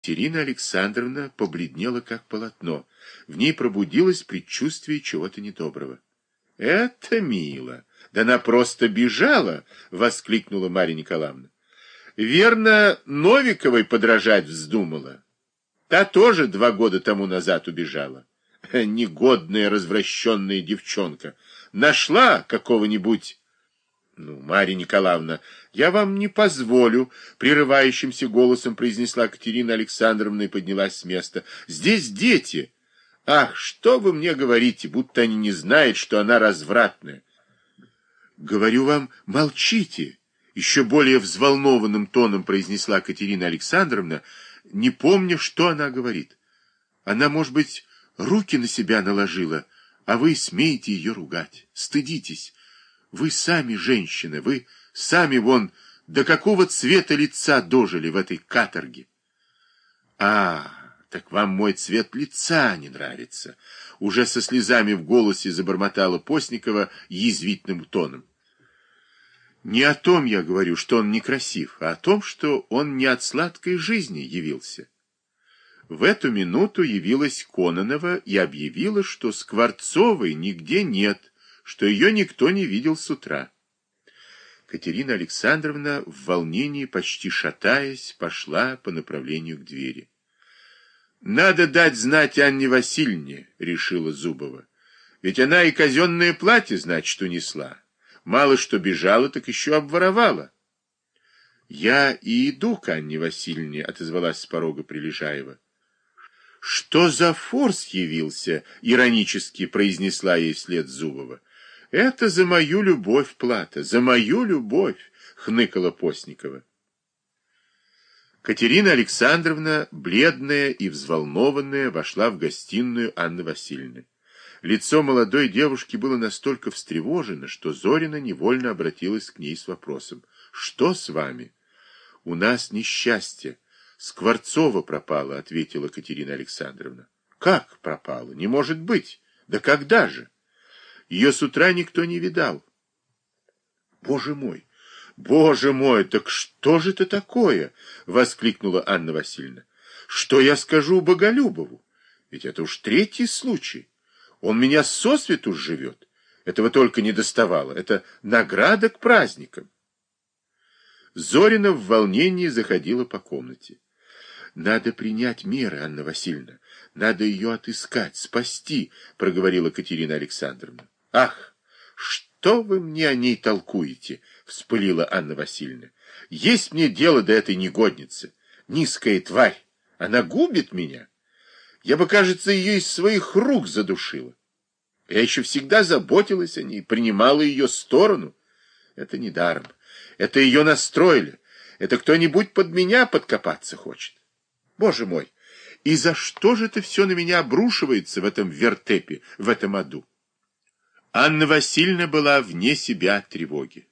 Терина Александровна побледнела, как полотно. В ней пробудилось предчувствие чего-то недоброго. — Это мило! Да она просто бежала! — воскликнула Марья Николаевна. — Верно, Новиковой подражать вздумала. Та тоже два года тому назад убежала. Негодная, развращенная девчонка. Нашла какого-нибудь ну, Марья Николаевна, я вам не позволю, прерывающимся голосом произнесла Катерина Александровна и поднялась с места. Здесь дети. Ах, что вы мне говорите, будто они не знают, что она развратная. Говорю вам, молчите, еще более взволнованным тоном произнесла Катерина Александровна, не помня, что она говорит. Она, может быть, руки на себя наложила, а вы смеете ее ругать. Стыдитесь. Вы сами женщины, вы сами вон до какого цвета лица дожили в этой каторге. А, так вам мой цвет лица не нравится. Уже со слезами в голосе забормотала Постникова язвительным тоном. Не о том я говорю, что он некрасив, а о том, что он не от сладкой жизни явился. В эту минуту явилась Кононова и объявила, что Скворцовой нигде нет, что ее никто не видел с утра. Катерина Александровна в волнении, почти шатаясь, пошла по направлению к двери. «Надо дать знать Анне Васильевне», — решила Зубова. «Ведь она и казенное платье, значит, унесла. Мало что бежала, так еще обворовала». «Я и иду к Анне Васильевне», — отозвалась с порога Прилежаева. «Что за форс явился?» — иронически произнесла ей вслед Зубова. Это за мою любовь плата, за мою любовь, хныкала Постникова. Катерина Александровна, бледная и взволнованная, вошла в гостиную Анны Васильевны. Лицо молодой девушки было настолько встревожено, что Зорина невольно обратилась к ней с вопросом. «Что с вами?» «У нас несчастье. Скворцова пропала», — ответила Катерина Александровна. «Как пропала? Не может быть! Да когда же?» Ее с утра никто не видал. Боже мой! Боже мой! Так что же это такое? Воскликнула Анна Васильевна. Что я скажу Боголюбову? Ведь это уж третий случай. Он меня сосвету живет. Этого только не доставало. Это награда к праздникам. Зорина в волнении заходила по комнате. Надо принять меры, Анна Васильевна. Надо ее отыскать, спасти, проговорила Катерина Александровна. Ах, что вы мне о ней толкуете? Вспылила Анна Васильевна. Есть мне дело до этой негодницы. Низкая тварь. Она губит меня. Я бы, кажется, ее из своих рук задушила. Я еще всегда заботилась о ней, принимала ее сторону. Это не даром. Это ее настроили. Это кто-нибудь под меня подкопаться хочет. Боже мой, и за что же это все на меня обрушивается в этом вертепе, в этом аду? Анна Васильевна была вне себя от тревоги.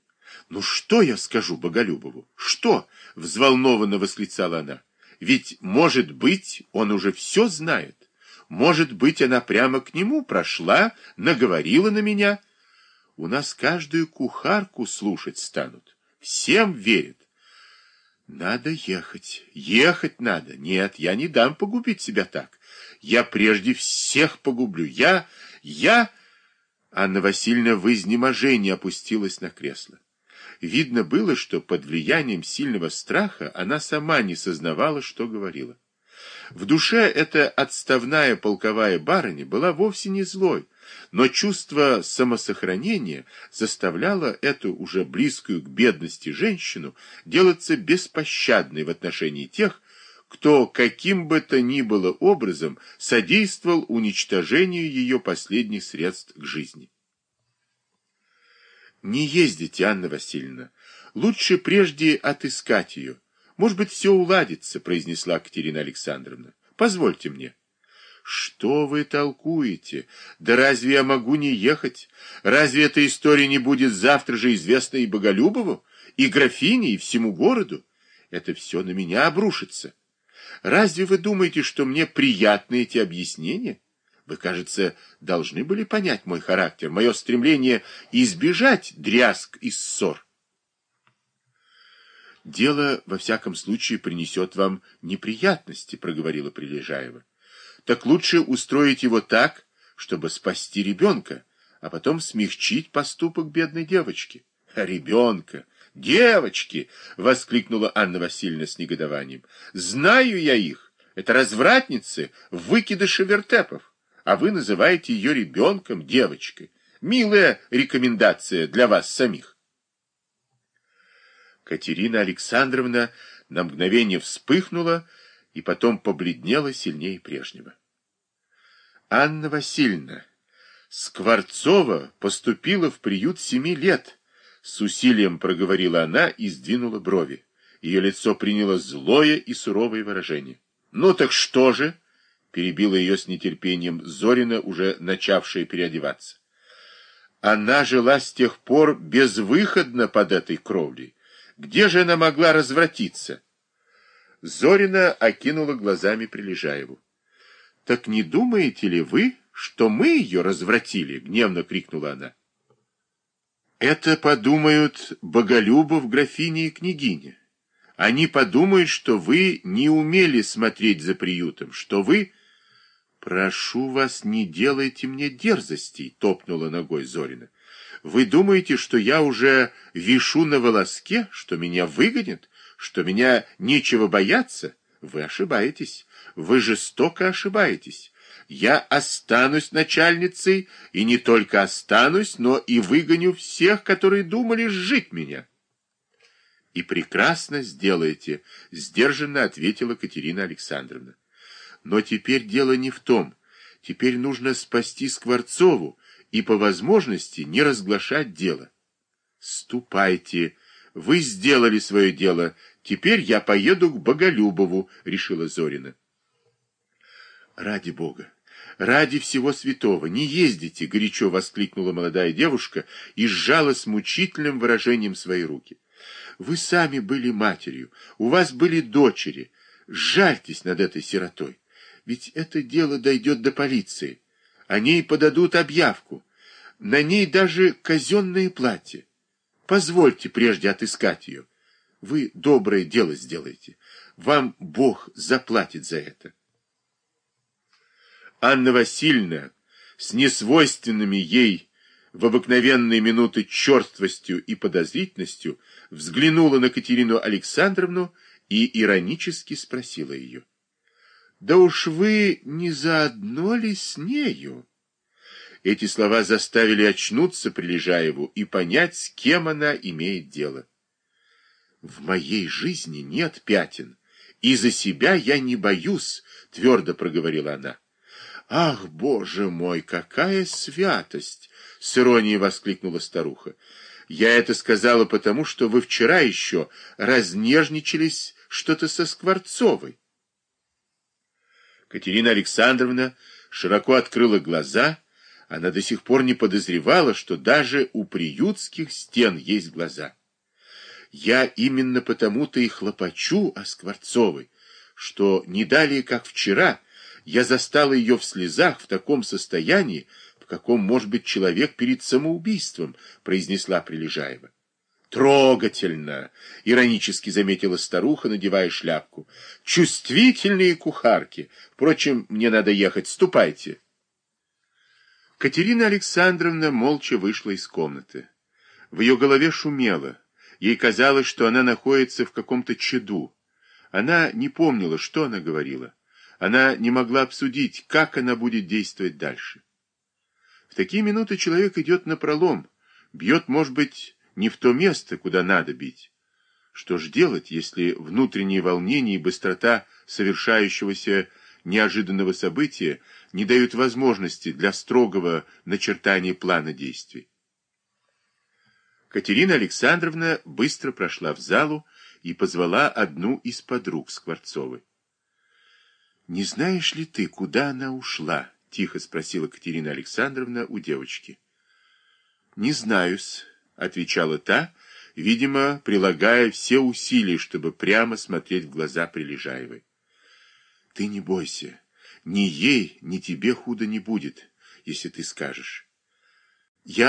«Ну что я скажу Боголюбову? Что?» — взволнованно восклицала она. «Ведь, может быть, он уже все знает. Может быть, она прямо к нему прошла, наговорила на меня. У нас каждую кухарку слушать станут. Всем верят. Надо ехать. Ехать надо. Нет, я не дам погубить себя так. Я прежде всех погублю. Я... я...» Анна Васильевна в изнеможении опустилась на кресло. Видно было, что под влиянием сильного страха она сама не сознавала, что говорила. В душе эта отставная полковая барыня была вовсе не злой, но чувство самосохранения заставляло эту уже близкую к бедности женщину делаться беспощадной в отношении тех, кто каким бы то ни было образом содействовал уничтожению ее последних средств к жизни. Не ездите, Анна Васильевна. Лучше прежде отыскать ее. Может быть, все уладится, произнесла Катерина Александровна. Позвольте мне. Что вы толкуете? Да разве я могу не ехать? Разве эта история не будет завтра же известна и Боголюбову, и графине, и всему городу? Это все на меня обрушится. Разве вы думаете, что мне приятны эти объяснения? Вы, кажется, должны были понять мой характер, мое стремление избежать дрязг и ссор. Дело, во всяком случае, принесет вам неприятности, проговорила Прилежаева. Так лучше устроить его так, чтобы спасти ребенка, а потом смягчить поступок бедной девочки. Ребенка! Девочки! — воскликнула Анна Васильевна с негодованием. Знаю я их. Это развратницы, выкидыши вертепов. А вы называете ее ребенком, девочкой. Милая рекомендация для вас самих. Катерина Александровна на мгновение вспыхнула и потом побледнела сильнее прежнего. Анна Васильевна, Скворцова поступила в приют семи лет, с усилием проговорила она и сдвинула брови. Ее лицо приняло злое и суровое выражение. «Ну так что же?» — перебила ее с нетерпением Зорина, уже начавшая переодеваться. Она жила с тех пор безвыходно под этой кровлей. Где же она могла развратиться? Зорина окинула глазами Прилежаеву. — Так не думаете ли вы, что мы ее развратили? — гневно крикнула она. — Это подумают Боголюбов, графиня и княгиня. Они подумают, что вы не умели смотреть за приютом, что вы... — Прошу вас, не делайте мне дерзостей, — топнула ногой Зорина. Вы думаете, что я уже вишу на волоске, что меня выгонят, что меня нечего бояться? Вы ошибаетесь. Вы жестоко ошибаетесь. Я останусь начальницей, и не только останусь, но и выгоню всех, которые думали сжить меня. И прекрасно сделаете, сдержанно ответила Катерина Александровна. Но теперь дело не в том. Теперь нужно спасти Скворцову, и по возможности не разглашать дело. «Ступайте, вы сделали свое дело, теперь я поеду к Боголюбову», — решила Зорина. «Ради Бога, ради всего святого, не ездите!» — горячо воскликнула молодая девушка и сжала с мучительным выражением свои руки. «Вы сами были матерью, у вас были дочери. Жальтесь над этой сиротой, ведь это дело дойдет до полиции». О ней подадут объявку. На ней даже казенное платье. Позвольте прежде отыскать ее. Вы доброе дело сделаете. Вам Бог заплатит за это. Анна Васильевна с несвойственными ей в обыкновенные минуты черствостью и подозрительностью взглянула на Катерину Александровну и иронически спросила ее. Да уж вы не заодно ли с нею? Эти слова заставили очнуться Прилежаеву и понять, с кем она имеет дело. В моей жизни нет пятен, и за себя я не боюсь, твердо проговорила она. Ах, боже мой, какая святость! С иронией воскликнула старуха. Я это сказала потому, что вы вчера еще разнежничались что-то со Скворцовой. Катерина Александровна широко открыла глаза. Она до сих пор не подозревала, что даже у приютских стен есть глаза. Я именно потому-то и хлопочу о Скворцовой, что не далее, как вчера, я застала ее в слезах в таком состоянии, в каком может быть человек перед самоубийством, произнесла Прилежаева. Трогательно, иронически заметила старуха, надевая шляпку. Чувствительные кухарки. Впрочем, мне надо ехать. Ступайте. Катерина Александровна молча вышла из комнаты. В ее голове шумело. Ей казалось, что она находится в каком-то чаду. Она не помнила, что она говорила. Она не могла обсудить, как она будет действовать дальше. В такие минуты человек идет на пролом, бьет, может быть, не в то место, куда надо бить. Что ж делать, если внутреннее волнение и быстрота совершающегося неожиданного события не дают возможности для строгого начертания плана действий? Катерина Александровна быстро прошла в залу и позвала одну из подруг Скворцовой. «Не знаешь ли ты, куда она ушла?» — тихо спросила Катерина Александровна у девочки. «Не знаю-с», отвечала та, видимо, прилагая все усилия, чтобы прямо смотреть в глаза Прилежаевой. Ты не бойся, ни ей, ни тебе худо не будет, если ты скажешь. Я